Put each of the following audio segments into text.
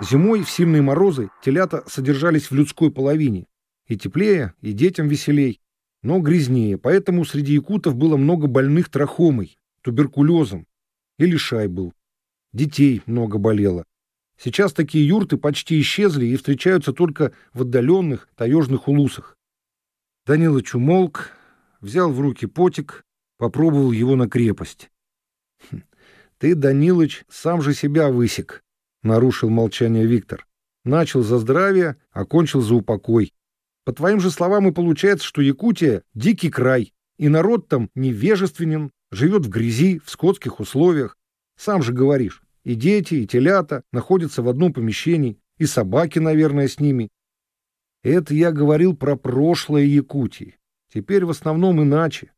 Зимой в сильные морозы телята содержались в людской половине. И теплее, и детям веселей, но грязнее. Поэтому среди якутов было много больных трахомой, туберкулезом. И лишай был. Детей много болело. Сейчас такие юрты почти исчезли и встречаются только в отдаленных таежных улусах. Данилыч умолк, взял в руки потик, попробовал его на крепость. «Хм, «Ты, Данилыч, сам же себя высек», — нарушил молчание Виктор. «Начал за здравие, окончил за упокой. По твоим же словам и получается, что Якутия — дикий край, и народ там невежественен, живет в грязи, в скотских условиях. Сам же говоришь, и дети, и телята находятся в одном помещении, и собаки, наверное, с ними. Это я говорил про прошлое Якутии. Теперь в основном иначе.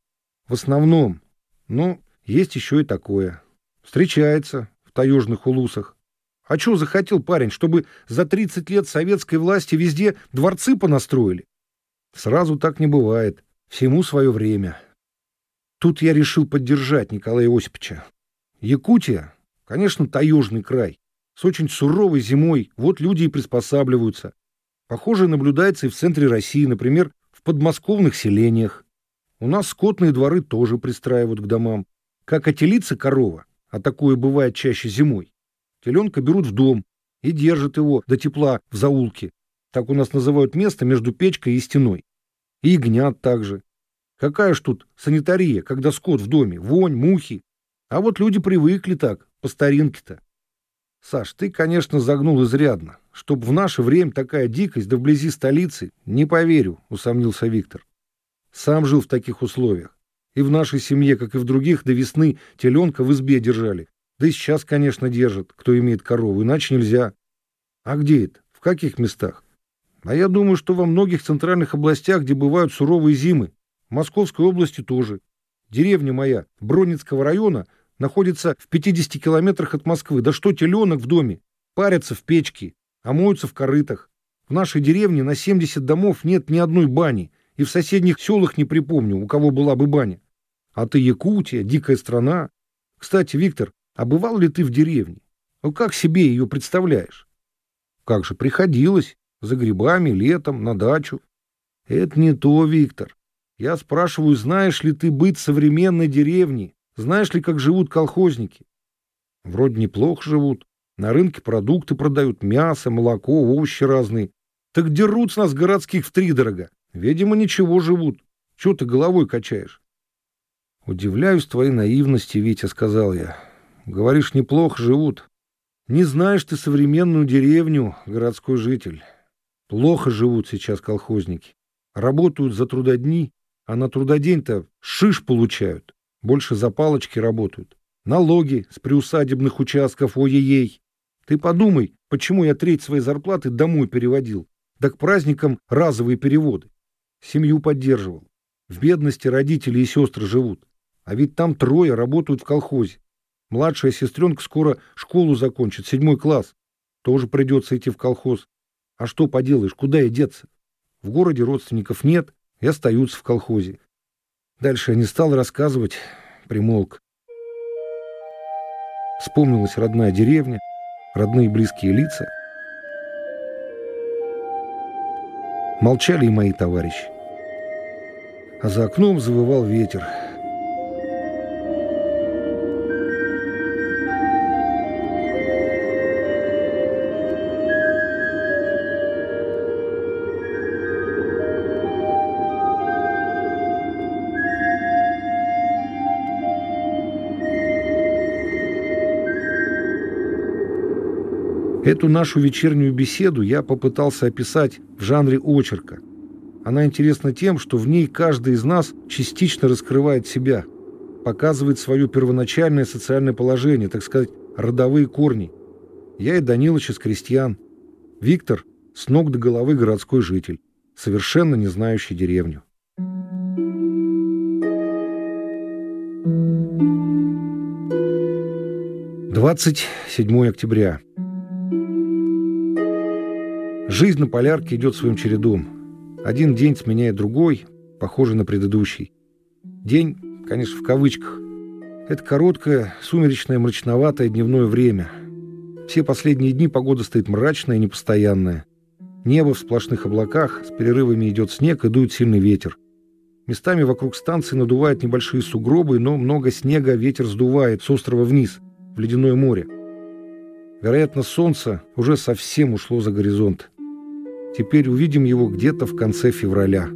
В основном. Но есть еще и такое. Встречается в таежных улусах. А что захотел парень, чтобы за 30 лет советской власти везде дворцы понастроили? Сразу так не бывает. Всему свое время. Тут я решил поддержать Николая Осиповича. Якутия, конечно, таежный край. С очень суровой зимой. Вот люди и приспосабливаются. Похоже наблюдается и в центре России, например, в подмосковных селениях. У нас скотные дворы тоже пристраивают к домам. Как отелится корова, а такое бывает чаще зимой. Теленка берут в дом и держат его до тепла в заулке. Так у нас называют место между печкой и стеной. И ягнят также. Какая ж тут санитария, когда скот в доме, вонь, мухи. А вот люди привыкли так, по старинке-то. Саш, ты, конечно, загнул изрядно. Чтоб в наше время такая дикость, да вблизи столицы, не поверю, усомнился Виктор. Сам жил в таких условиях. И в нашей семье, как и в других, до весны теленка в избе держали. Да и сейчас, конечно, держат, кто имеет корову, иначе нельзя. А где это? В каких местах? А я думаю, что во многих центральных областях, где бывают суровые зимы. В Московской области тоже. Деревня моя, Бронницкого района, находится в 50 километрах от Москвы. Да что теленок в доме? Парятся в печке, а моются в корытах. В нашей деревне на 70 домов нет ни одной бани, и в соседних селах не припомню, у кого была бы баня. А ты Якутия, дикая страна. Кстати, Виктор, а бывал ли ты в деревне? Ну как себе ее представляешь? Как же, приходилось. За грибами, летом, на дачу. Это не то, Виктор. Я спрашиваю, знаешь ли ты быть современной деревни? Знаешь ли, как живут колхозники? Вроде неплохо живут. На рынке продукты продают, мясо, молоко, овощи разные. Так дерут с нас городских втридорога. Видимо, ничего живут. Чего ты головой качаешь? «Удивляюсь твоей наивности, Витя», — сказал я. «Говоришь, неплохо живут. Не знаешь ты современную деревню, городской житель. Плохо живут сейчас колхозники. Работают за трудодни, а на трудодень-то шиш получают. Больше за палочки работают. Налоги с приусадебных участков, ой-ей-ей. Ты подумай, почему я треть своей зарплаты домой переводил. Да к праздникам разовые переводы. Семью поддерживал. В бедности родители и сестры живут. А ведь там трое работают в колхозе. Младшая сестренка скоро школу закончит, седьмой класс. Тоже придется идти в колхоз. А что поделаешь, куда и деться? В городе родственников нет и остаются в колхозе. Дальше я не стал рассказывать, примолк. Вспомнилась родная деревня, родные близкие лица. Молчали и мои товарищи. А за окном завывал ветер — Эту нашу вечернюю беседу я попытался описать в жанре очерка. Она интересна тем, что в ней каждый из нас частично раскрывает себя, показывает свое первоначальное социальное положение, так сказать, родовые корни. Я и Данилыч из крестьян. Виктор с ног до головы городской житель, совершенно не знающий деревню. Двадцать седьмое октября. Жизнь на полярке идет своим чередом. Один день сменяет другой, похожий на предыдущий. День, конечно, в кавычках. Это короткое, сумеречное, мрачноватое дневное время. Все последние дни погода стоит мрачная и непостоянная. Небо в сплошных облаках, с перерывами идет снег и дует сильный ветер. Местами вокруг станции надувают небольшие сугробы, но много снега ветер сдувает с острова вниз, в ледяное море. Вероятно, солнце уже совсем ушло за горизонт. Теперь увидим его где-то в конце февраля.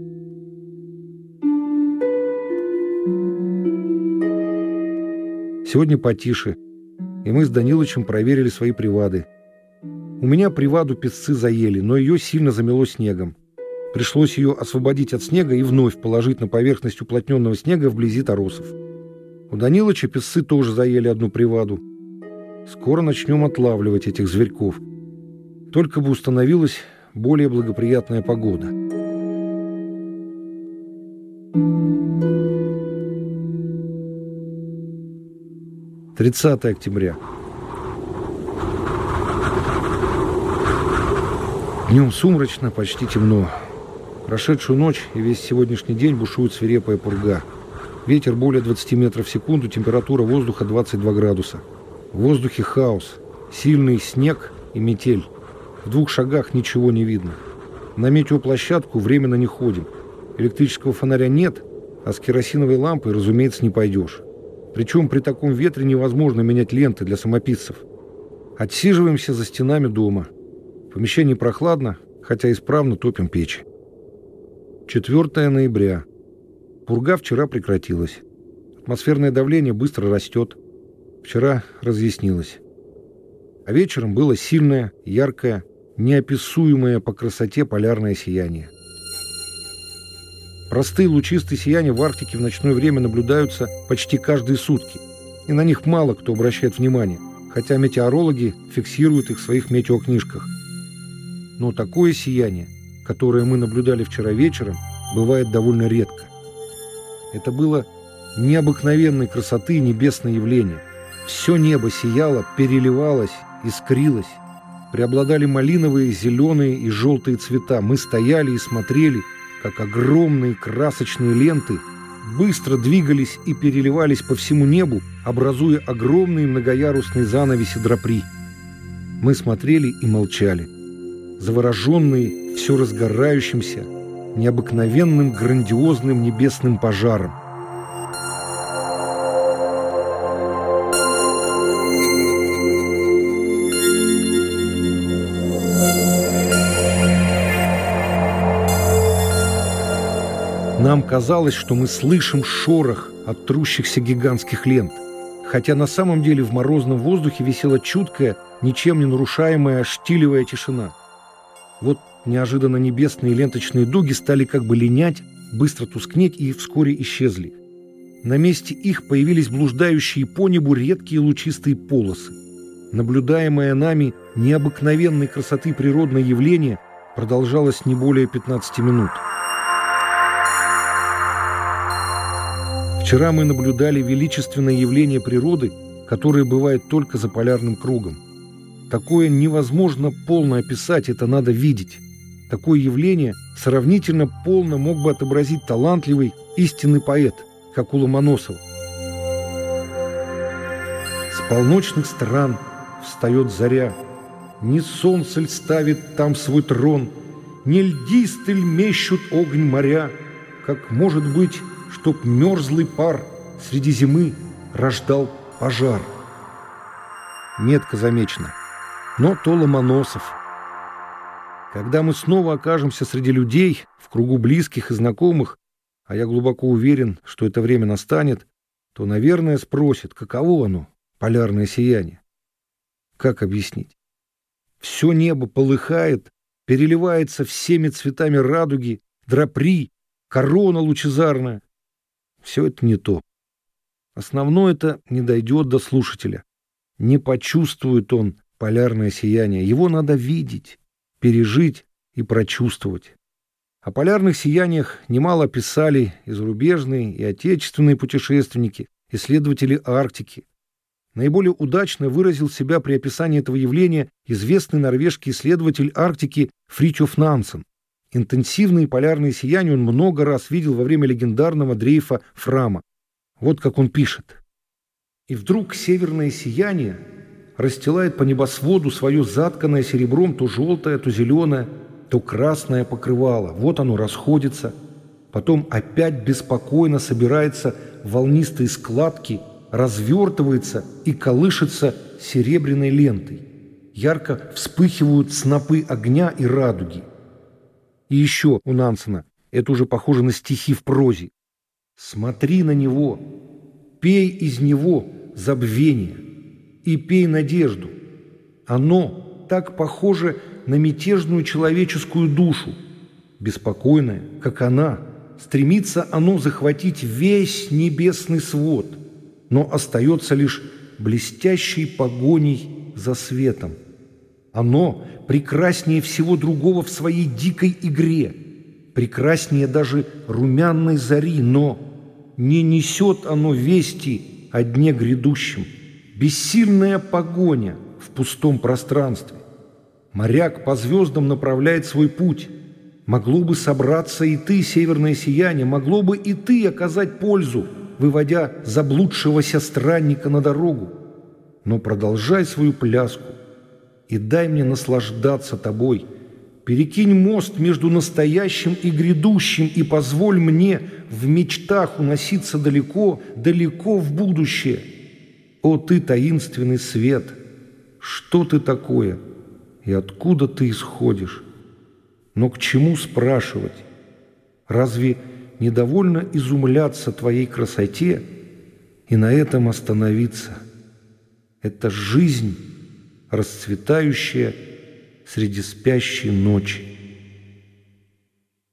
Сегодня потише, и мы с Данилычем проверили свои привады. У меня приваду песцы заели, но ее сильно замело снегом. Пришлось ее освободить от снега и вновь положить на поверхность уплотненного снега вблизи торосов. У Данилыча песцы тоже заели одну приваду – Скоро начнем отлавливать этих зверьков. Только бы установилась более благоприятная погода. Тридцатое октября. Днем сумрачно, почти темно. Прошедшую ночь и весь сегодняшний день бушует свирепая пурга. Ветер более 20 метров в секунду, температура воздуха 22 градуса. В воздухе хаос, сильный снег и метель. В двух шагах ничего не видно. На метеоплощадку временно не ходим. Электрического фонаря нет, а с керосиновой лампой, разумеется, не пойдешь. Причем при таком ветре невозможно менять ленты для самописцев. Отсиживаемся за стенами дома. В помещении прохладно, хотя исправно топим печь. 4 ноября. Пурга вчера прекратилась. Атмосферное давление быстро растет. Вчера разъяснилось. А вечером было сильное, яркое, неописуемое по красоте полярное сияние. Простые лучистые сияния в Арктике в ночное время наблюдаются почти каждые сутки, и на них мало кто обращает внимание, хотя метеорологи фиксируют их в своих метеокнижках. Но такое сияние, которое мы наблюдали вчера вечером, бывает довольно редко. Это было необыкновенной красоты небесное явление – все небо сияло, переливалось, искрилось. Преобладали малиновые, зеленые и желтые цвета. Мы стояли и смотрели, как огромные красочные ленты быстро двигались и переливались по всему небу, образуя огромные многоярусные занавеси драпри. Мы смотрели и молчали, завороженные все разгорающимся, необыкновенным грандиозным небесным пожаром. Нам казалось, что мы слышим шорох от трущихся гигантских лент, хотя на самом деле в морозном воздухе висела чуткая, ничем не нарушаемая штилевая тишина. Вот неожиданно небесные ленточные дуги стали как бы линять, быстро тускнеть и вскоре исчезли. На месте их появились блуждающие по небу редкие лучистые полосы. Наблюдаемое нами необыкновенной красоты природное явление продолжалось не более 15 минут. Вчера мы наблюдали величественное явление природы, которое бывает только за полярным кругом. Такое невозможно полно описать, это надо видеть. Такое явление сравнительно полно мог бы отобразить талантливый, истинный поэт, как у Ломоносова. С полночных стран встает заря, Не солнце ль ставит там свой трон, Не льдисты ль мещут огонь моря, Как, может быть, чтоб мерзлый пар среди зимы рождал пожар. Метко замечено. Но то Ломоносов. Когда мы снова окажемся среди людей, в кругу близких и знакомых, а я глубоко уверен, что это время настанет, то, наверное, спросит, каково оно, полярное сияние. Как объяснить? Все небо полыхает, переливается всеми цветами радуги, драпри, корона лучезарная. Все это не то. Основное это не дойдет до слушателя. Не почувствует он полярное сияние. Его надо видеть, пережить и прочувствовать. О полярных сияниях немало писали и зарубежные, и отечественные путешественники, исследователи Арктики. Наиболее удачно выразил себя при описании этого явления известный норвежский исследователь Арктики Фритьоф Нансен. Интенсивные полярные сияния он много раз видел во время легендарного дрейфа Фрама. Вот как он пишет. И вдруг северное сияние расстилает по небосводу свое затканное серебром то желтое, то зеленое, то красное покрывало. Вот оно расходится. Потом опять беспокойно собирается волнистые складки, развертывается и колышется серебряной лентой. Ярко вспыхивают снопы огня и радуги. И еще у Нансена, это уже похоже на стихи в прозе. «Смотри на него, пей из него забвение и пей надежду. Оно так похоже на мятежную человеческую душу, беспокойное, как она. Стремится оно захватить весь небесный свод, но остается лишь блестящей погоней за светом. Оно прекраснее всего другого в своей дикой игре, прекраснее даже румяной зари, но не несет оно вести о дне грядущем. Бессильная погоня в пустом пространстве. Моряк по звездам направляет свой путь. Могло бы собраться и ты, северное сияние, могло бы и ты оказать пользу, выводя заблудшегося странника на дорогу. Но продолжай свою пляску и дай мне наслаждаться тобой. Перекинь мост между настоящим и грядущим и позволь мне в мечтах уноситься далеко, далеко в будущее. О, ты таинственный свет! Что ты такое? И откуда ты исходишь? Но к чему спрашивать? Разве недовольно изумляться твоей красоте и на этом остановиться? Это жизнь, расцветающая среди спящей ночи.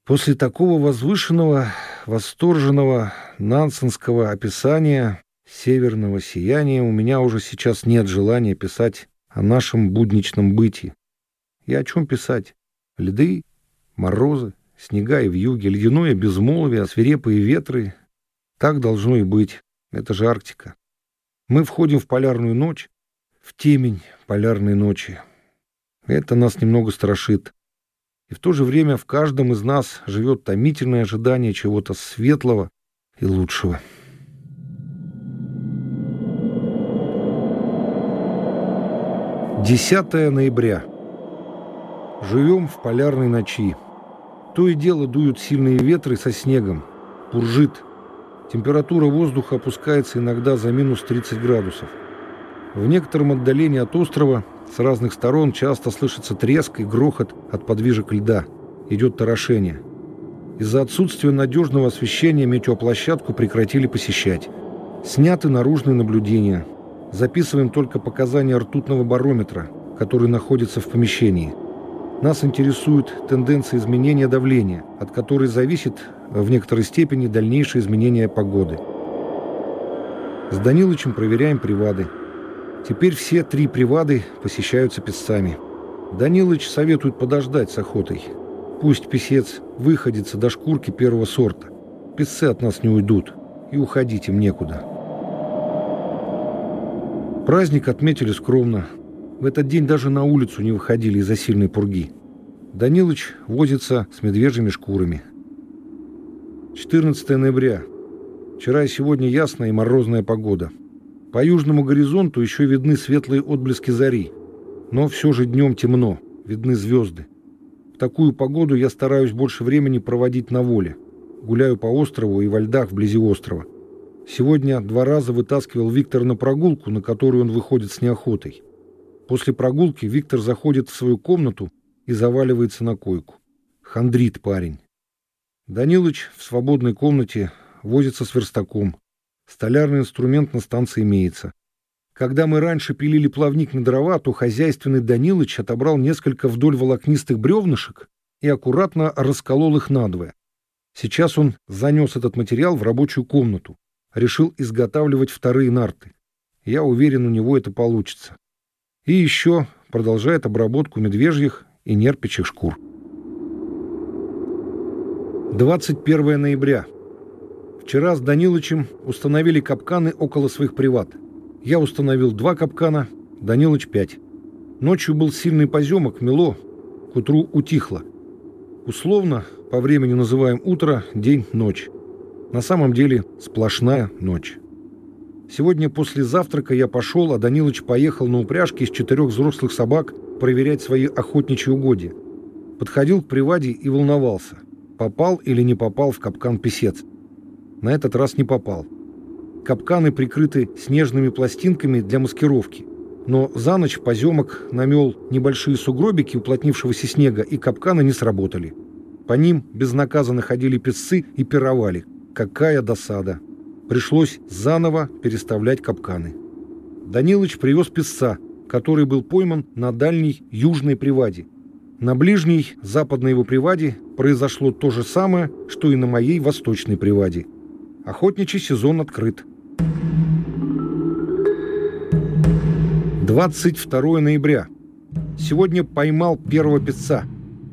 После такого возвышенного, восторженного нансенского описания северного сияния у меня уже сейчас нет желания писать о нашем будничном бытии. И о чем писать? Льды, морозы, снега и вьюги, ледяное безмолвие, свирепые ветры. Так должно и быть. Это же Арктика. Мы входим в полярную ночь, в темень полярной ночи. Это нас немного страшит. И в то же время в каждом из нас живет томительное ожидание чего-то светлого и лучшего. Десятое ноября. Живем в полярной ночи. То и дело дуют сильные ветры со снегом. Пуржит. Температура воздуха опускается иногда за минус 30 градусов. В некотором отдалении от острова с разных сторон часто слышится треск и грохот от подвижек льда. Идет торошение. Из-за отсутствия надежного освещения метеоплощадку прекратили посещать. Сняты наружные наблюдения. Записываем только показания ртутного барометра, который находится в помещении. Нас интересуют тенденции изменения давления, от которой зависит в некоторой степени дальнейшее изменение погоды. С Данилычем проверяем привады. Теперь все три привады посещаются песцами. Данилыч советует подождать с охотой. Пусть писец выходится до шкурки первого сорта. Песцы от нас не уйдут, и уходить им некуда. Праздник отметили скромно. В этот день даже на улицу не выходили из-за сильной пурги. Данилыч возится с медвежьими шкурами. 14 ноября. Вчера и сегодня ясная и морозная погода. По южному горизонту еще видны светлые отблески зари, но все же днем темно, видны звезды. В такую погоду я стараюсь больше времени проводить на воле. Гуляю по острову и во льдах вблизи острова. Сегодня два раза вытаскивал Виктора на прогулку, на которую он выходит с неохотой. После прогулки Виктор заходит в свою комнату и заваливается на койку. Хандрит парень. Данилыч в свободной комнате возится с верстаком. Столярный инструмент на станции имеется. Когда мы раньше пилили плавник на дрова, то хозяйственный Данилыч отобрал несколько вдоль волокнистых бревнышек и аккуратно расколол их надвое. Сейчас он занес этот материал в рабочую комнату. Решил изготавливать вторые нарты. Я уверен, у него это получится. И еще продолжает обработку медвежьих и нерпячих шкур. 21 ноября. Вчера с Данилычем установили капканы около своих приват. Я установил два капкана, Данилыч пять. Ночью был сильный поземок, мело, к утру утихло. Условно, по времени называем утро, день, ночь. На самом деле сплошная ночь. Сегодня после завтрака я пошел, а Данилыч поехал на упряжке из четырех взрослых собак проверять свои охотничьи угодья. Подходил к приваде и волновался, попал или не попал в капкан писец. На этот раз не попал. Капканы прикрыты снежными пластинками для маскировки. Но за ночь поземок намел небольшие сугробики уплотнившегося снега, и капканы не сработали. По ним безнаказанно ходили песцы и пировали. Какая досада! Пришлось заново переставлять капканы. Данилыч привез песца, который был пойман на дальней южной приваде. На ближней западной его приваде произошло то же самое, что и на моей восточной приваде. Охотничий сезон открыт. 22 ноября. Сегодня поймал первого песца,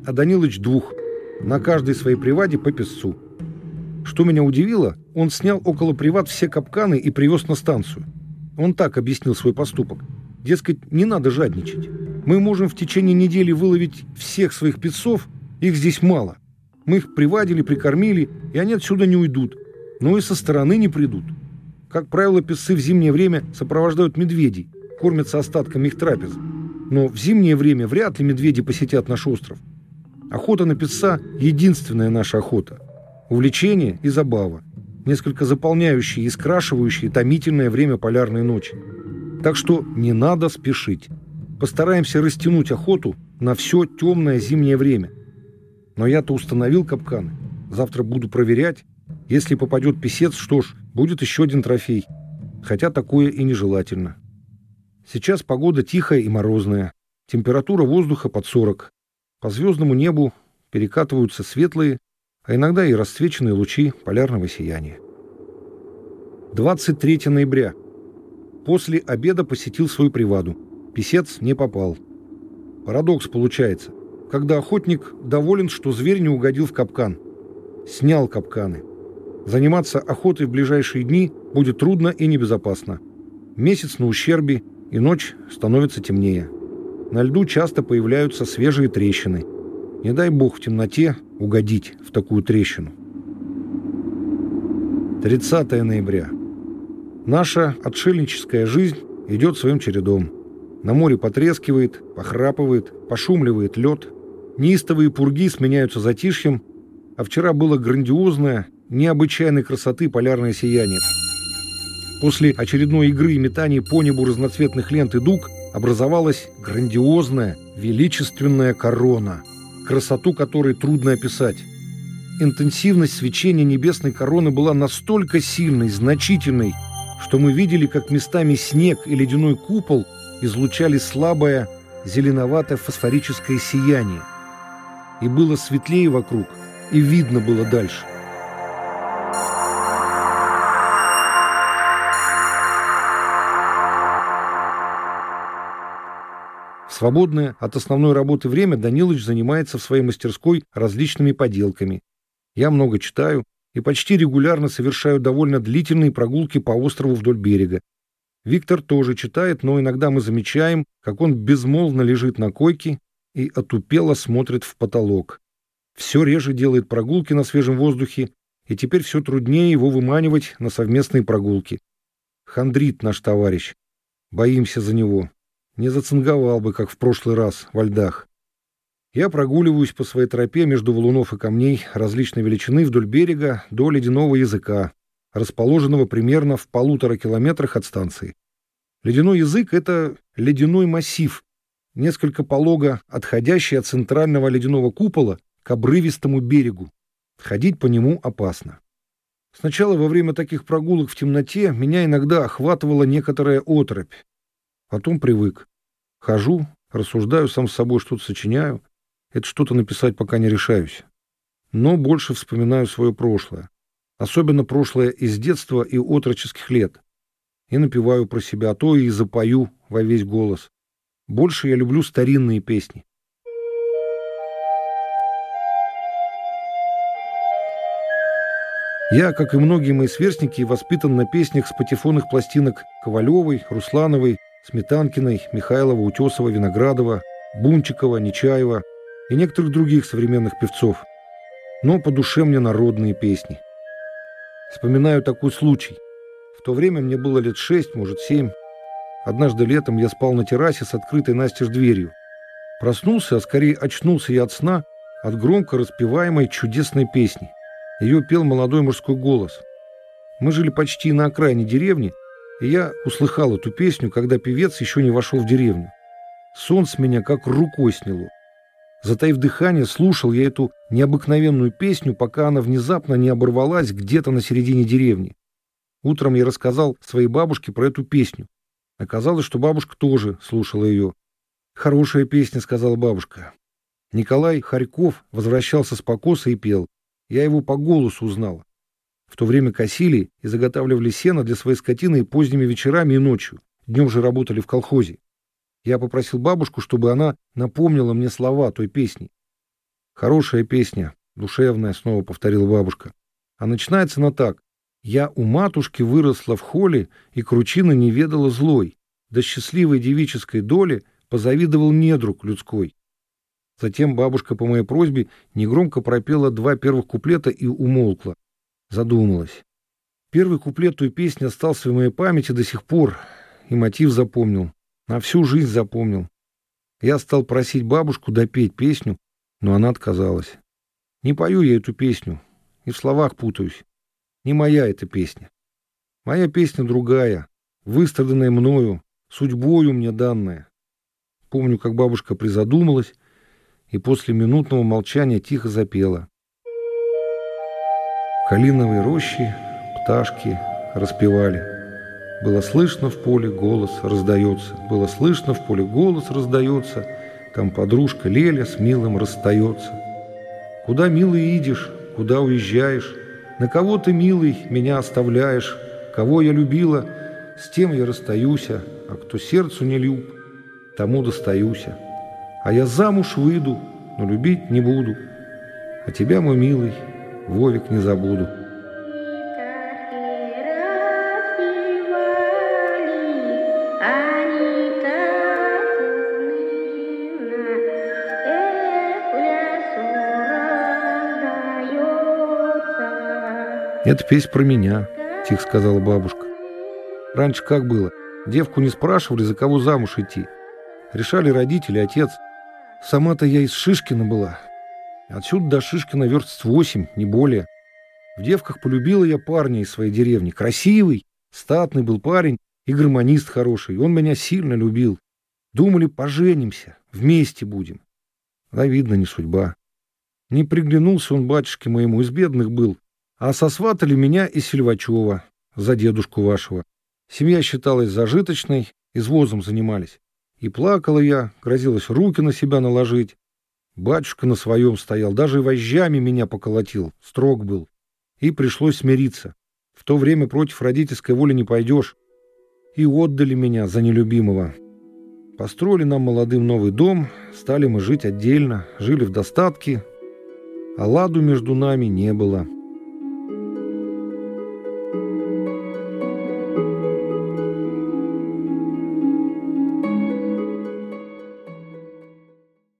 а Данилыч двух. На каждой своей приваде по песцу. Что меня удивило, он снял около приват все капканы и привез на станцию. Он так объяснил свой поступок. Дескать, не надо жадничать. Мы можем в течение недели выловить всех своих песцов, их здесь мало. Мы их привадили, прикормили, и они отсюда не уйдут. Но и со стороны не придут. Как правило, песцы в зимнее время сопровождают медведей, кормятся остатками их трапез. Но в зимнее время вряд ли медведи посетят наш остров. Охота на песца – единственная наша охота – увлечение и забава, несколько заполняющие и скрашивающие томительное время полярной ночи. Так что не надо спешить. Постараемся растянуть охоту на все темное зимнее время. Но я-то установил капканы. Завтра буду проверять. Если попадет писец, что ж, будет еще один трофей. Хотя такое и нежелательно. Сейчас погода тихая и морозная. Температура воздуха под 40. По звездному небу перекатываются светлые, а иногда и расцвеченные лучи полярного сияния. 23 ноября. После обеда посетил свою приваду. Песец не попал. Парадокс получается. Когда охотник доволен, что зверь не угодил в капкан. Снял капканы. Заниматься охотой в ближайшие дни будет трудно и небезопасно. Месяц на ущербе, и ночь становится темнее. На льду часто появляются свежие трещины. Не дай бог в темноте угодить в такую трещину. 30 ноября. Наша отшельническая жизнь идет своим чередом. На море потрескивает, похрапывает, пошумливает лед. Неистовые пурги сменяются затишьем, а вчера было грандиозное, необычайной красоты полярное сияние. После очередной игры и метаний по небу разноцветных лент и дуг образовалась грандиозная, величественная корона – красоту которой трудно описать. Интенсивность свечения небесной короны была настолько сильной, значительной, что мы видели, как местами снег и ледяной купол излучали слабое зеленоватое фосфорическое сияние. И было светлее вокруг, и видно было дальше. Свободное от основной работы время Данилович занимается в своей мастерской различными поделками. Я много читаю и почти регулярно совершаю довольно длительные прогулки по острову вдоль берега. Виктор тоже читает, но иногда мы замечаем, как он безмолвно лежит на койке и отупело смотрит в потолок. Все реже делает прогулки на свежем воздухе, и теперь все труднее его выманивать на совместные прогулки. Хандрит наш товарищ. Боимся за него не зацинговал бы, как в прошлый раз, во льдах. Я прогуливаюсь по своей тропе между валунов и камней различной величины вдоль берега до ледяного языка, расположенного примерно в полутора километрах от станции. Ледяной язык — это ледяной массив, несколько полого отходящий от центрального ледяного купола к обрывистому берегу. Ходить по нему опасно. Сначала во время таких прогулок в темноте меня иногда охватывала некоторая отрыбь. Потом привык. Хожу, рассуждаю сам с собой, что-то сочиняю. Это что-то написать пока не решаюсь. Но больше вспоминаю свое прошлое. Особенно прошлое из детства и отроческих лет. И напеваю про себя, а то и запою во весь голос. Больше я люблю старинные песни. Я, как и многие мои сверстники, воспитан на песнях с патефонных пластинок Ковалевой, Руслановой, Сметанкиной, Михайлова, Утесова, Виноградова, Бунчикова, Нечаева и некоторых других современных певцов. Но по душе мне народные песни. Вспоминаю такой случай. В то время мне было лет шесть, может, семь. Однажды летом я спал на террасе с открытой настежь дверью. Проснулся, а скорее очнулся я от сна, от громко распеваемой чудесной песни. Ее пел молодой мужской голос. Мы жили почти на окраине деревни, и я услыхал эту песню, когда певец еще не вошел в деревню. Сон с меня как рукой сняло. Затаив дыхание, слушал я эту необыкновенную песню, пока она внезапно не оборвалась где-то на середине деревни. Утром я рассказал своей бабушке про эту песню. Оказалось, что бабушка тоже слушала ее. «Хорошая песня», — сказала бабушка. Николай Харьков возвращался с покоса и пел. Я его по голосу узнала. В то время косили и заготавливали сено для своей скотины поздними вечерами и ночью. Днем же работали в колхозе. Я попросил бабушку, чтобы она напомнила мне слова той песни. «Хорошая песня, душевная», — снова повторила бабушка. А начинается она так. «Я у матушки выросла в холе, и кручина не ведала злой. До счастливой девической доли позавидовал недруг людской. Затем бабушка по моей просьбе негромко пропела два первых куплета и умолкла. Задумалась. Первый куплет той песни остался в моей памяти до сих пор, и мотив запомнил. На всю жизнь запомнил. Я стал просить бабушку допеть песню, но она отказалась. Не пою я эту песню, и в словах путаюсь. Не моя эта песня. Моя песня другая, выстраданная мною, судьбою мне данная. Помню, как бабушка призадумалась и после минутного молчания тихо запела. Калиновые рощи пташки распевали. Было слышно в поле голос раздается, было слышно в поле голос раздается, там подружка Леля с милым расстается. Куда, милый, идешь, куда уезжаешь, на кого ты, милый, меня оставляешь, кого я любила, с тем я расстаюсь, а кто сердцу не люб, тому достаюся. А я замуж выйду, но любить не буду. А тебя, мой милый, вовек не забуду. «Это песня про меня», — тихо сказала бабушка. «Раньше как было? Девку не спрашивали, за кого замуж идти. Решали родители, отец. Сама-то я из Шишкина была. Отсюда до Шишкина верст восемь, не более. В девках полюбила я парня из своей деревни. Красивый, статный был парень и гармонист хороший. Он меня сильно любил. Думали, поженимся, вместе будем. Да, видно, не судьба. Не приглянулся он батюшке моему, из бедных был. А сосватали меня и Сильвачева за дедушку вашего. Семья считалась зажиточной, извозом занимались. И плакала я, грозилась руки на себя наложить. Батюшка на своем стоял, даже вожжами меня поколотил, строг был. И пришлось смириться. В то время против родительской воли не пойдешь. И отдали меня за нелюбимого. Построили нам молодым новый дом, стали мы жить отдельно, жили в достатке, а ладу между нами не было.